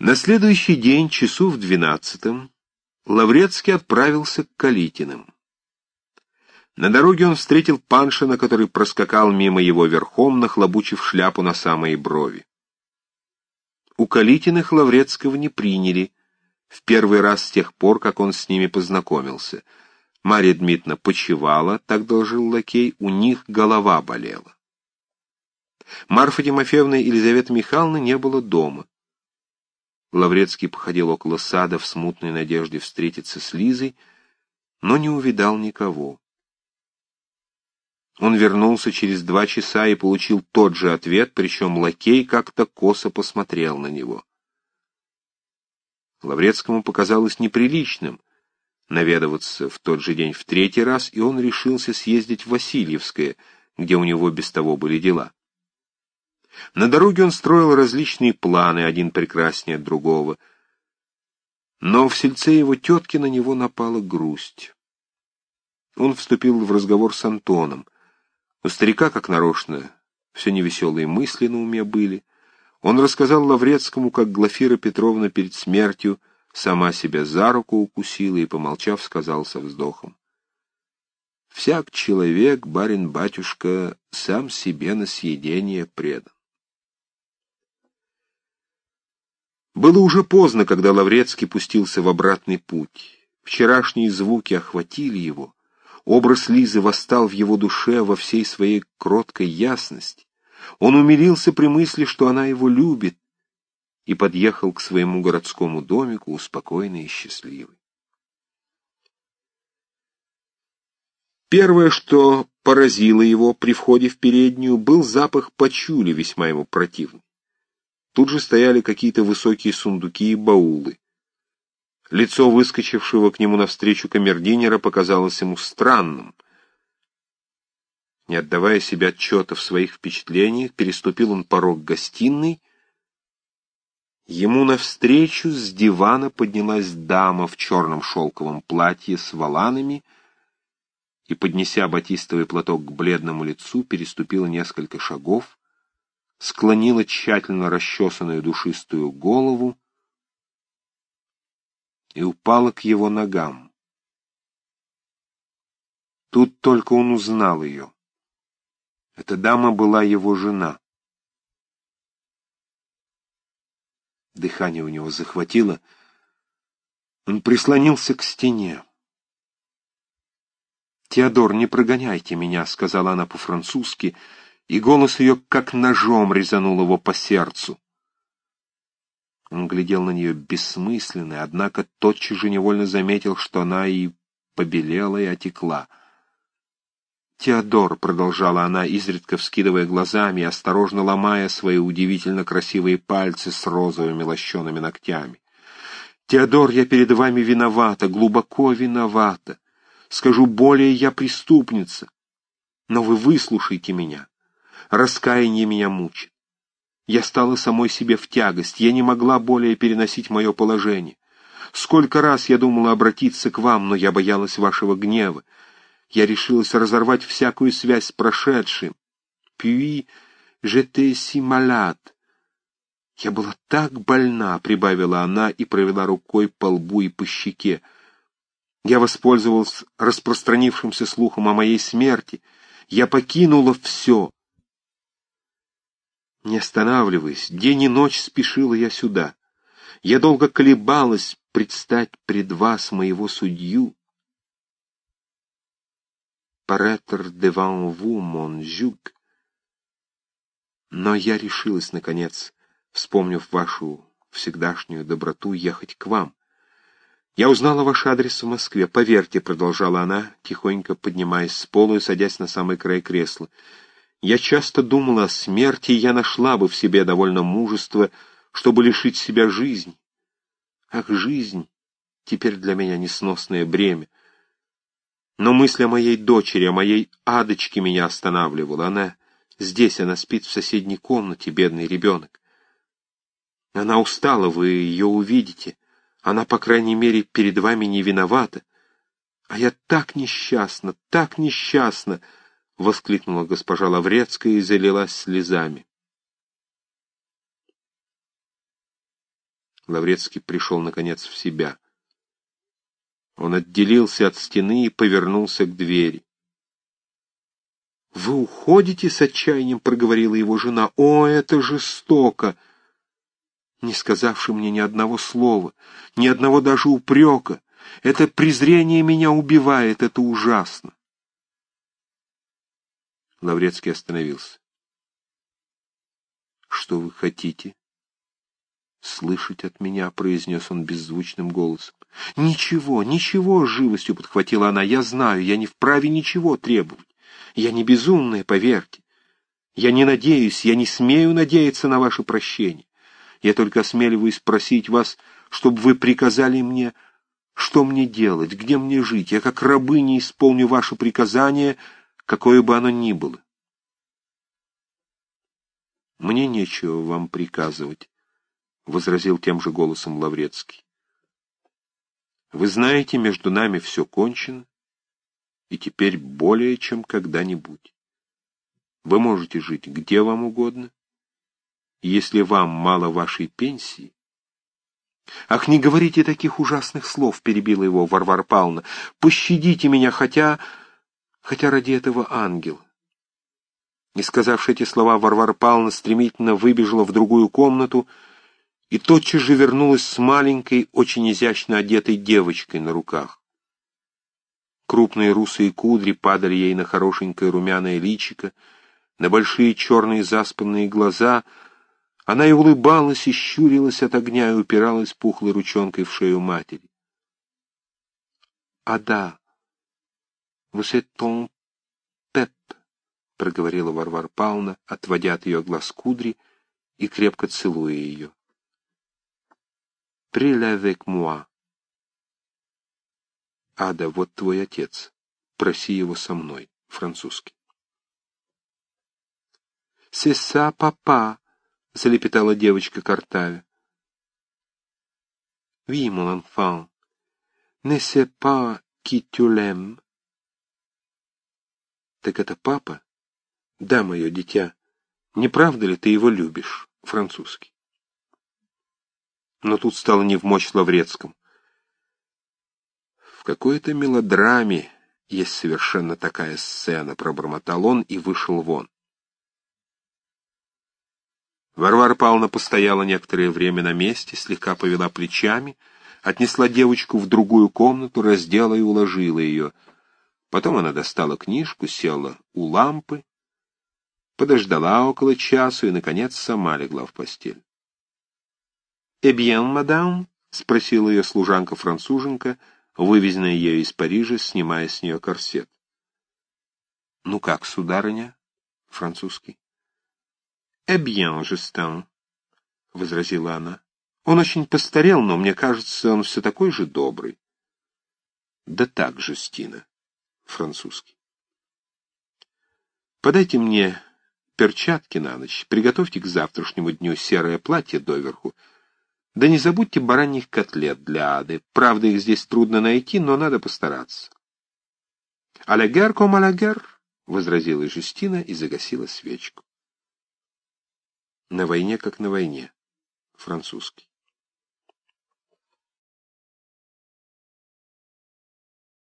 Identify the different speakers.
Speaker 1: На следующий день, часу в двенадцатом, Лаврецкий отправился к Калитиным. На дороге он встретил Паншина, который проскакал мимо его верхом, нахлобучив шляпу на самые брови. У Калитиных Лаврецкого не приняли, в первый раз с тех пор, как он с ними познакомился. Марья Дмитриевна почевала, так должил лакей, у них голова болела. Марфа Тимофеевна и Елизавета Михайловна не было дома. Лаврецкий походил около сада в смутной надежде встретиться с Лизой, но не увидал никого. Он вернулся через два часа и получил тот же ответ, причем лакей как-то косо посмотрел на него. Лаврецкому показалось неприличным наведываться в тот же день в третий раз, и он решился съездить в Васильевское, где у него без того были дела. На дороге он строил различные планы, один прекраснее другого. Но в сельце его тетки на него напала грусть. Он вступил в разговор с Антоном. У старика, как нарочно, все невеселые мысли на уме были. Он рассказал Лаврецкому, как Глафира Петровна перед смертью сама себя за руку укусила и, помолчав, сказал со вздохом. «Всяк человек, барин-батюшка, сам себе на съедение предан. Было уже поздно, когда Лаврецкий пустился в обратный путь. Вчерашние звуки охватили его. Образ Лизы восстал в его душе во всей своей кроткой ясности. Он умилился при мысли, что она его любит, и подъехал к своему городскому домику успокоенный и счастливый. Первое, что поразило его при входе в переднюю, был запах почули, весьма ему противный. Тут же стояли какие-то высокие сундуки и баулы. Лицо выскочившего к нему навстречу камердинера показалось ему странным. Не отдавая себе отчета в своих впечатлениях, переступил он порог гостиной. Ему навстречу с дивана поднялась дама в черном шелковом платье с воланами и, поднеся батистовый платок к бледному лицу, переступила несколько шагов, склонила тщательно расчесанную душистую голову и упала к его ногам. Тут только он узнал ее. Эта дама была его жена. Дыхание у него захватило. Он прислонился к стене. «Теодор, не прогоняйте меня», — сказала она по-французски, — и голос ее как ножом резанул его по сердцу. Он глядел на нее бессмысленно, однако тотчас же невольно заметил, что она и побелела, и отекла. «Теодор», — продолжала она, изредка вскидывая глазами, осторожно ломая свои удивительно красивые пальцы с розовыми лощеными ногтями. «Теодор, я перед вами виновата, глубоко виновата. Скажу более, я преступница. Но вы выслушайте меня. Раскаяние меня мучит. Я стала самой себе в тягость, я не могла более переносить мое положение. Сколько раз я думала обратиться к вам, но я боялась вашего гнева. Я решилась разорвать всякую связь с прошедшим. Puis, j'étais si malade. Я была так больна, — прибавила она и провела рукой по лбу и по щеке. Я воспользовалась распространившимся слухом о моей смерти. Я покинула все. Не останавливаясь, день и ночь спешила я сюда. Я долго колебалась предстать пред вас, моего судью. Паретр devant vous, mon juge. Но я решилась, наконец, вспомнив вашу всегдашнюю доброту, ехать к вам. Я узнала ваш адрес в Москве. Поверьте, — продолжала она, тихонько поднимаясь с пола и садясь на самый край кресла, — я часто думала о смерти, и я нашла бы в себе довольно мужества, чтобы лишить себя жизни. Ах, жизнь! Теперь для меня несносное бремя. Но мысль о моей дочери, о моей адочке меня останавливала. Она здесь, она спит в соседней комнате, бедный ребенок. Она устала, вы ее увидите. Она, по крайней мере, перед вами не виновата. А я так несчастна, так несчастна, — воскликнула госпожа Лаврецкая и залилась слезами. Лаврецкий пришел, наконец, в себя. Он отделился от стены и повернулся к двери. «Вы уходите?» — с отчаянием проговорила его жена. «О, это жестоко!» Не сказавши мне ни одного слова, ни одного даже упрека. Это презрение меня убивает, это ужасно. Лаврецкий остановился. «Что вы хотите?» «Слышать от меня», — произнес он беззвучным голосом. «Ничего, ничего», — живостью подхватила она. «Я знаю, я не вправе ничего требовать. Я не безумная, поверьте. Я не надеюсь, я не смею надеяться на ваше прощение. Я только осмеливаюсь просить вас, чтобы вы приказали мне, что мне делать, где мне жить. Я как рабыня исполню ваше приказание, какое бы оно ни было. Мне нечего вам приказывать, — возразил тем же голосом Лаврецкий. Вы знаете, между нами все кончено, и теперь более, чем когда-нибудь. Вы можете жить где вам угодно. Если вам мало вашей пенсии... «Ах, не говорите таких ужасных слов!» — перебила его Варвара Павловна. «Пощадите меня, хотя... хотя ради этого ангела». Не сказавши эти слова, Варвара Павловна стремительно выбежала в другую комнату и тотчас же вернулась с маленькой, очень изящно одетой девочкой на руках. Крупные русые кудри падали ей на хорошенькое румяное личико, на большие черные заспанные глаза. Она и улыбалась, и щурилась от огня, и упиралась пухлой ручонкой в шею матери. — А да, êtes ton pep, — проговорила Варвара Павловна, отводя от ее глаз кудри и крепко целуя ее. — avec moi. Ада, вот твой отец. Проси его со мной. Французский. «Сеса, папа!» — залепетала девочка Картаве. «Oui, mon enfant, ne sais pas qui tu l'aimes?» «Так это папа?» «Да, мое дитя. Не правда ли ты его любишь?» Французский. Но тут стало не в мочь Лаврецкому какой-то мелодраме есть совершенно такая сцена, пробормотал он и вышел вон. Варвара Павловна постояла некоторое время на месте, слегка повела плечами, отнесла девочку в другую комнату, раздела и уложила ее. Потом она достала книжку, села у лампы, подождала около часу и, наконец, сама легла в постель. «Eh bien, мадам?» — спросила ее служанка-француженка — вывезенная ею из Парижа, снимая с нее корсет. «Ну как, сударыня?» — французский. «Eh bien, Жестин», — возразила она. «Он очень постарел, но мне кажется, он все такой же добрый». «Да так, Жестина», — французский. «Подайте мне перчатки на ночь, приготовьте к завтрашнему дню серое платье доверху, да не забудьте бараньих котлет для ады. Правда, их здесь трудно найти, но надо постараться. «Алягер ком алягер», — возразила Жюстина и загасила свечку. На войне, как на войне. Французский.